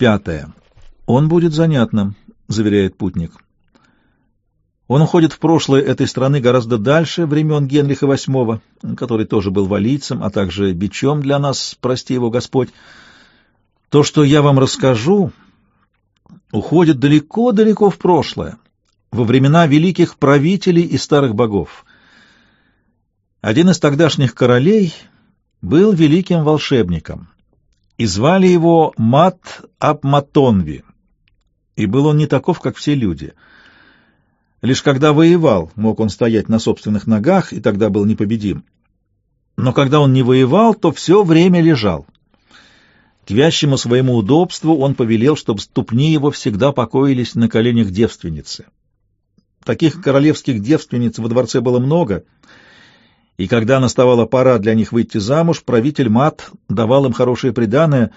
Пятое. Он будет занятным, заверяет путник. Он уходит в прошлое этой страны гораздо дальше времен Генриха VIII, который тоже был валийцем, а также бичом для нас, прости его Господь. То, что я вам расскажу, уходит далеко-далеко в прошлое, во времена великих правителей и старых богов. Один из тогдашних королей был великим волшебником, и звали его Мат Апматонви, и был он не таков, как все люди — Лишь когда воевал, мог он стоять на собственных ногах, и тогда был непобедим. Но когда он не воевал, то все время лежал. К вящему своему удобству он повелел, чтобы ступни его всегда покоились на коленях девственницы. Таких королевских девственниц во дворце было много, и когда наставала пора для них выйти замуж, правитель Мат давал им хорошее приданое,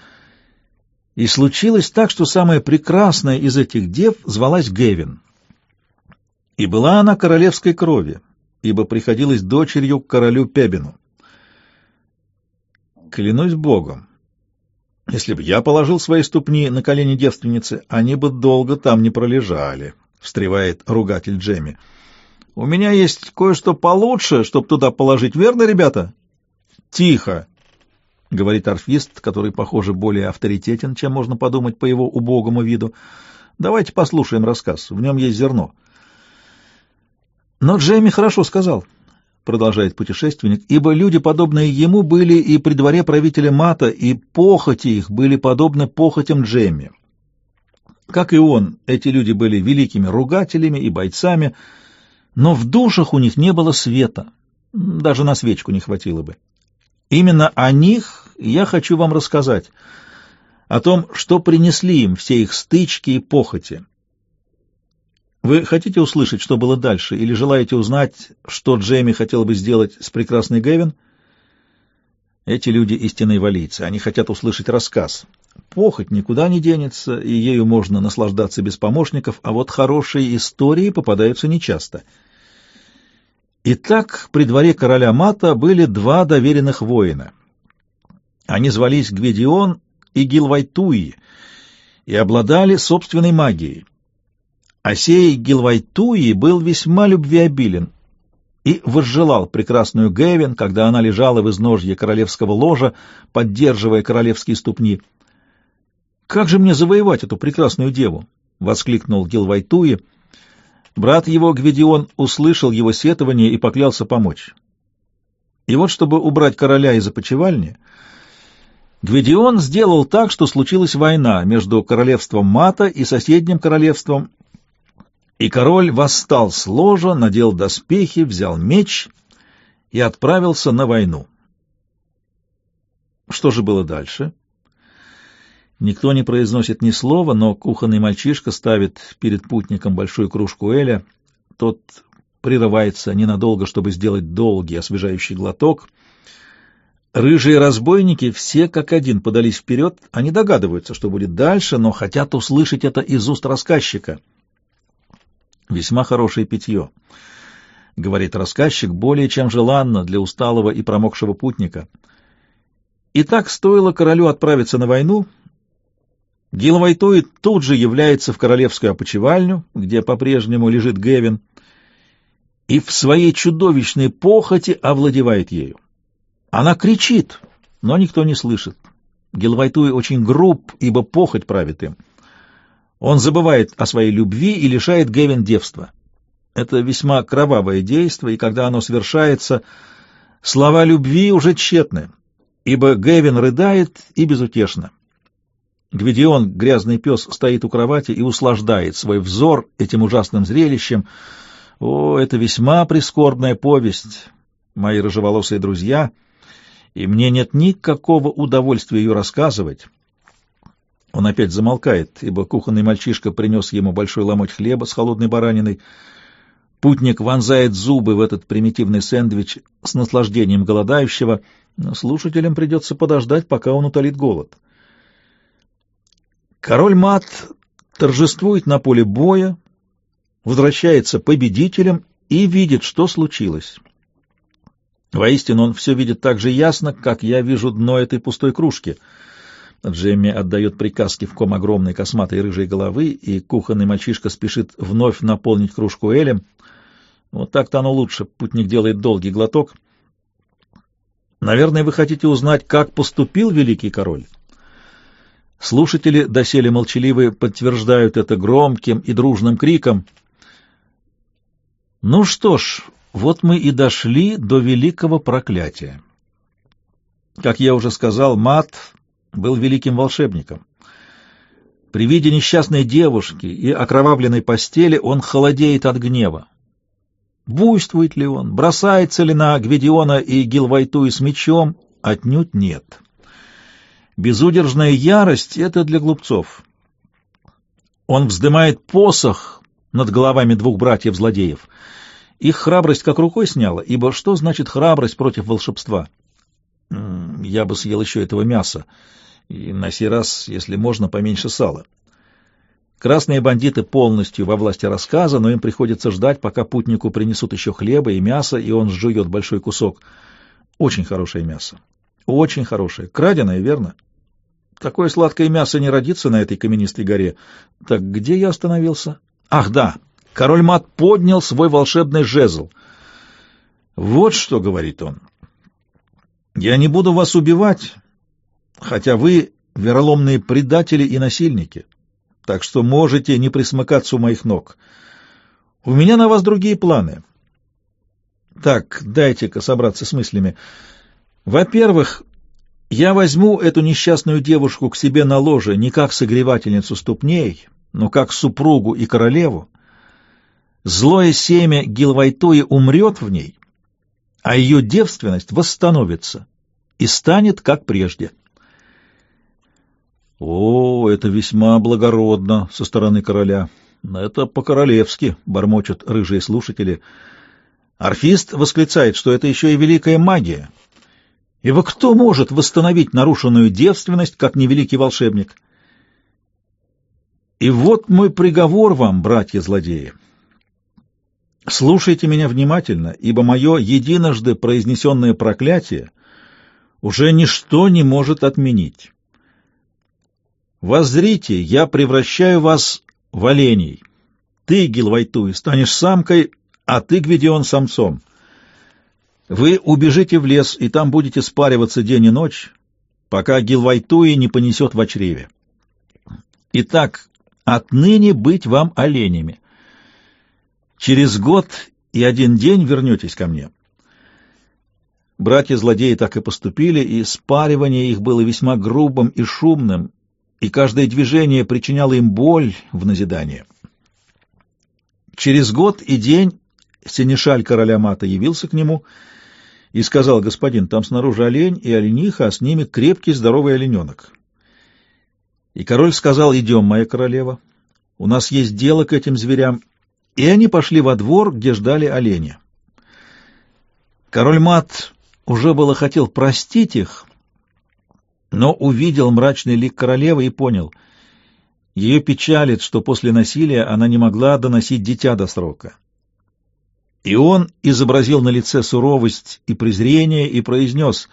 и случилось так, что самая прекрасная из этих дев звалась Гевин. И была она королевской крови, ибо приходилась дочерью к королю Пебину. Клянусь Богом, если бы я положил свои ступни на колени девственницы, они бы долго там не пролежали, — встревает ругатель Джемми. — У меня есть кое-что получше, чтобы туда положить, верно, ребята? — Тихо, — говорит арфист, который, похоже, более авторитетен, чем можно подумать по его убогому виду. — Давайте послушаем рассказ, в нем есть зерно. — но Джейми хорошо сказал, продолжает путешественник, ибо люди, подобные ему, были и при дворе правителя Мата, и похоти их были подобны похотям Джейми. Как и он, эти люди были великими ругателями и бойцами, но в душах у них не было света, даже на свечку не хватило бы. Именно о них я хочу вам рассказать, о том, что принесли им все их стычки и похоти. Вы хотите услышать, что было дальше, или желаете узнать, что Джейми хотел бы сделать с прекрасной Гэвин? Эти люди истинные валийцы, они хотят услышать рассказ. Похоть никуда не денется, и ею можно наслаждаться без помощников, а вот хорошие истории попадаются нечасто. Итак, при дворе короля Мата были два доверенных воина. Они звались Гведион и Гилвайтуи и обладали собственной магией. Осей Гилвайтуи был весьма любвеобилен и возжелал прекрасную Гэвин, когда она лежала в изножье королевского ложа, поддерживая королевские ступни. «Как же мне завоевать эту прекрасную деву?» — воскликнул Гилвайтуи. Брат его, Гвидион, услышал его сетование и поклялся помочь. И вот, чтобы убрать короля из опочивальни, Гвидион сделал так, что случилась война между королевством Мата и соседним королевством и король восстал с ложа, надел доспехи, взял меч и отправился на войну. Что же было дальше? Никто не произносит ни слова, но кухонный мальчишка ставит перед путником большую кружку Эля. Тот прерывается ненадолго, чтобы сделать долгий освежающий глоток. Рыжие разбойники все как один подались вперед. Они догадываются, что будет дальше, но хотят услышать это из уст рассказчика — Весьма хорошее питье, — говорит рассказчик, более чем желанно для усталого и промокшего путника. И так стоило королю отправиться на войну, Гилвайтуи тут же является в королевскую опочивальню, где по-прежнему лежит Гевин, и в своей чудовищной похоти овладевает ею. Она кричит, но никто не слышит. Гилвайтуи очень груб, ибо похоть правит им. Он забывает о своей любви и лишает Гевин девства. Это весьма кровавое действие, и когда оно совершается, слова любви уже тщетны, ибо Гевин рыдает и безутешно. Гвидион, грязный пес, стоит у кровати и услаждает свой взор этим ужасным зрелищем. О, это весьма прискорбная повесть, мои рыжеволосые друзья, и мне нет никакого удовольствия ее рассказывать. Он опять замолкает, ибо кухонный мальчишка принес ему большой ломоть хлеба с холодной бараниной. Путник вонзает зубы в этот примитивный сэндвич с наслаждением голодающего, но слушателям придется подождать, пока он утолит голод. Король Мат торжествует на поле боя, возвращается победителем и видит, что случилось. Воистину, он все видит так же ясно, как я вижу дно этой пустой кружки — Джемми отдает приказ кивком огромной косматой рыжей головы, и кухонный мальчишка спешит вновь наполнить кружку элем. Вот так-то оно лучше. Путник делает долгий глоток. Наверное, вы хотите узнать, как поступил великий король? Слушатели, доселе молчаливые, подтверждают это громким и дружным криком. Ну что ж, вот мы и дошли до великого проклятия. Как я уже сказал, Мат был великим волшебником. При виде несчастной девушки и окровавленной постели он холодеет от гнева. Буйствует ли он, бросается ли на Гвидиона и Гилвайтуи с мечом? Отнюдь нет. Безудержная ярость — это для глупцов. Он вздымает посох над головами двух братьев-злодеев. Их храбрость как рукой сняла, ибо что значит храбрость против волшебства? Я бы съел еще этого мяса, и на сей раз, если можно, поменьше сала. Красные бандиты полностью во власти рассказа, но им приходится ждать, пока путнику принесут еще хлеба и мясо, и он сжует большой кусок. Очень хорошее мясо. Очень хорошее. Краденое, верно? Такое сладкое мясо не родится на этой каменистой горе. Так где я остановился? Ах, да. Король Мат поднял свой волшебный жезл. Вот что говорит он. Я не буду вас убивать, хотя вы вероломные предатели и насильники, так что можете не присмыкаться у моих ног. У меня на вас другие планы. Так, дайте-ка собраться с мыслями. Во-первых, я возьму эту несчастную девушку к себе на ложе не как согревательницу ступней, но как супругу и королеву. Злое семя Гилвайтуи умрет в ней, а ее девственность восстановится и станет как прежде. О, это весьма благородно со стороны короля. Это по-королевски, бормочут рыжие слушатели. Орфист восклицает, что это еще и великая магия. Ибо кто может восстановить нарушенную девственность, как невеликий волшебник? И вот мой приговор вам, братья-злодеи. Слушайте меня внимательно, ибо мое единожды произнесенное проклятие уже ничто не может отменить. Воззрите, я превращаю вас в оленей. Ты, Гилвайтуй, станешь самкой, а ты, Гвидион, самцом. Вы убежите в лес, и там будете спариваться день и ночь, пока Гилвайтуи не понесет в чреве. Итак, отныне быть вам оленями. Через год и один день вернетесь ко мне. Братья-злодеи так и поступили, и спаривание их было весьма грубым и шумным, и каждое движение причиняло им боль в назидание. Через год и день сенешаль короля Мата явился к нему и сказал, «Господин, там снаружи олень и олениха, а с ними крепкий здоровый олененок». И король сказал, «Идем, моя королева, у нас есть дело к этим зверям». И они пошли во двор, где ждали оленя. Король Мат уже было хотел простить их, но увидел мрачный лик королевы и понял, ее печалит, что после насилия она не могла доносить дитя до срока. И он изобразил на лице суровость и презрение и произнес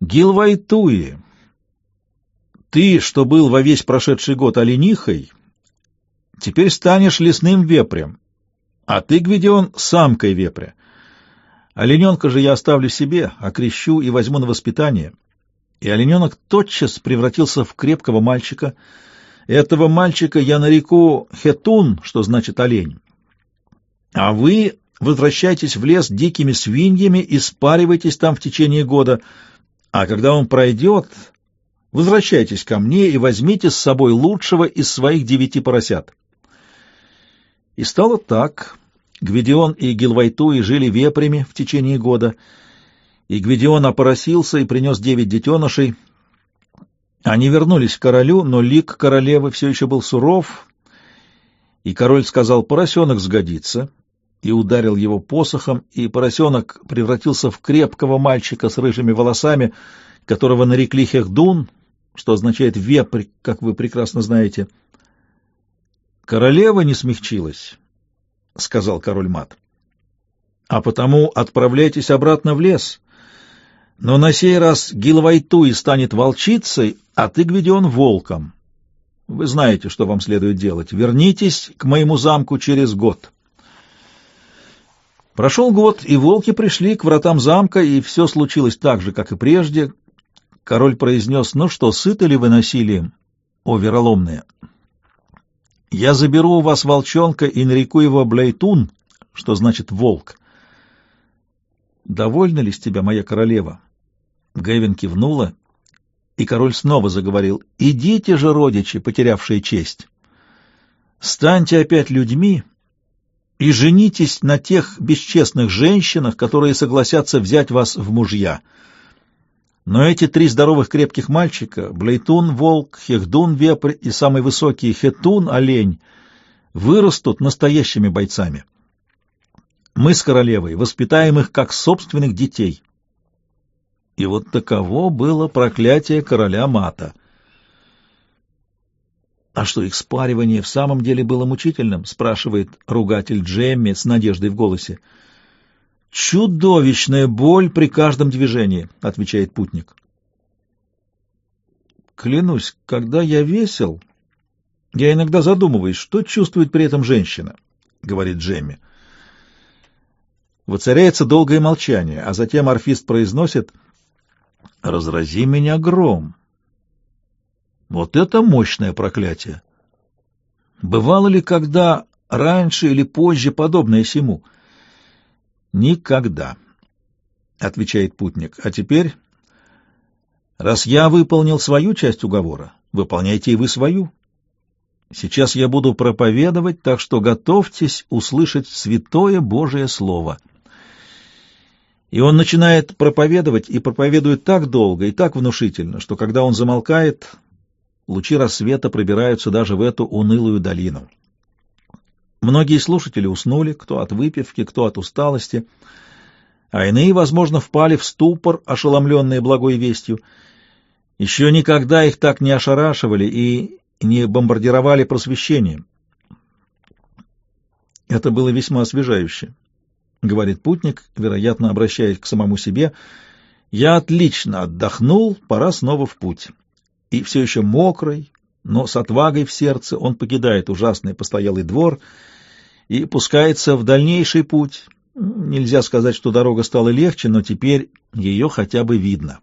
«Гилвайтуи, ты, что был во весь прошедший год оленихой, теперь станешь лесным вепрем, а ты, Гвидион, самкой вепря. Олененка же я оставлю себе, окрещу и возьму на воспитание». И олененок тотчас превратился в крепкого мальчика. Этого мальчика я нареку Хетун, что значит олень. А вы возвращайтесь в лес дикими свиньями и спаривайтесь там в течение года, а когда он пройдет, возвращайтесь ко мне и возьмите с собой лучшего из своих девяти поросят. И стало так. Гвидион и Гилвайтуи жили вепрями в течение года, и Гвидион опоросился и принес девять детенышей. Они вернулись к королю, но лик королевы все еще был суров, и король сказал, поросенок сгодится, и ударил его посохом, и поросенок превратился в крепкого мальчика с рыжими волосами, которого нарекли Хехдун, что означает «вепрь», как вы прекрасно знаете. «Королева не смягчилась», — сказал король Мат. «А потому отправляйтесь обратно в лес. Но на сей раз Гилвайтуи станет волчицей, а ты, Гвидион, волком. Вы знаете, что вам следует делать. Вернитесь к моему замку через год. Прошел год, и волки пришли к вратам замка, и все случилось так же, как и прежде. Король произнес, ну что, сыты ли вы насилием, о вероломные? Я заберу у вас волчонка и нареку его Блейтун, что значит волк. Довольна ли с тебя, моя королева? Гэвин кивнула, и король снова заговорил. Идите же, родичи, потерявшие честь. Станьте опять людьми, и женитесь на тех бесчестных женщинах, которые согласятся взять вас в мужья. Но эти три здоровых крепких мальчика — Блейтун, волк, Хехдун, вепрь и самый высокий Хетун, олень — вырастут настоящими бойцами. Мы с королевой воспитаем их как собственных детей. И вот таково было проклятие короля Мата — «А что, их спаривание в самом деле было мучительным?» — спрашивает ругатель Джемми с надеждой в голосе. «Чудовищная боль при каждом движении», — отвечает путник. «Клянусь, когда я весел, я иногда задумываюсь, что чувствует при этом женщина», — говорит Джемми. Воцаряется долгое молчание, а затем орфист произносит «Разрази меня гром». Вот это мощное проклятие! Бывало ли когда раньше или позже подобное сему? Никогда, — отвечает путник. А теперь, раз я выполнил свою часть уговора, выполняйте и вы свою. Сейчас я буду проповедовать, так что готовьтесь услышать святое Божие Слово. И он начинает проповедовать и проповедует так долго и так внушительно, что когда он замолкает, лучи рассвета пробираются даже в эту унылую долину. Многие слушатели уснули, кто от выпивки, кто от усталости, а иные, возможно, впали в ступор, ошеломленные благой вестью. Еще никогда их так не ошарашивали и не бомбардировали просвещением. Это было весьма освежающе, — говорит путник, вероятно, обращаясь к самому себе. «Я отлично отдохнул, пора снова в путь» и все еще мокрый, но с отвагой в сердце он покидает ужасный постоялый двор и пускается в дальнейший путь. Нельзя сказать, что дорога стала легче, но теперь ее хотя бы видно.